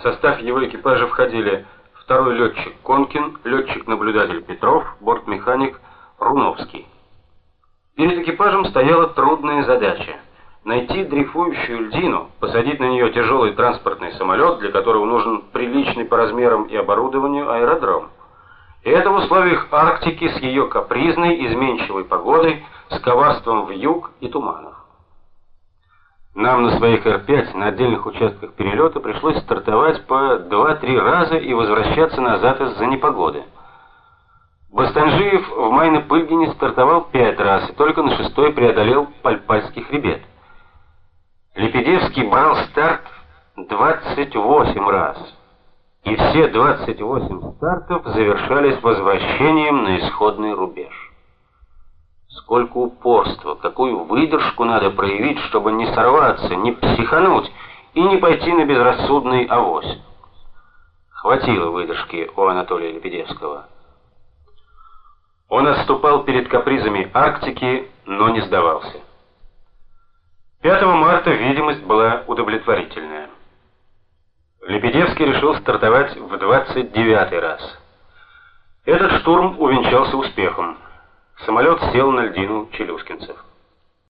В состав его экипажа входили второй летчик Конкин, летчик-наблюдатель Петров, бортмеханик Руновский. Перед экипажем стояла трудная задача найти дрейфующую льдину, посадить на нее тяжелый транспортный самолет, для которого нужен приличный по размерам и оборудованию аэродром. И это в условиях Арктики с ее капризной, изменчивой погодой, с коварством юг и туманов. Нам на своих Р-5 на отдельных участках перелета пришлось стартовать по 2-3 раза и возвращаться назад из-за непогоды. Бастанжиев в Майно-Пыльгине стартовал 5 раз и только на шестой преодолел Пальпальский хребет. Лепедевский брал старт 28 раз. И все 28 стартов завершались возвращением на исходный рубеж. Сколько упорства, какую выдержку надо проявить, чтобы не сорваться, не психануть и не пойти на безрассудный авось. Хватило выдержки у Анатолия Лебедевского. Он отступал перед капризами Арктики, но не сдавался. 5 марта видимость была удовлетворительная. Лебедевский решил стартовать в 29 раз. Этот штурм увенчался успехом. Самолет сел на льдину челюскинцев.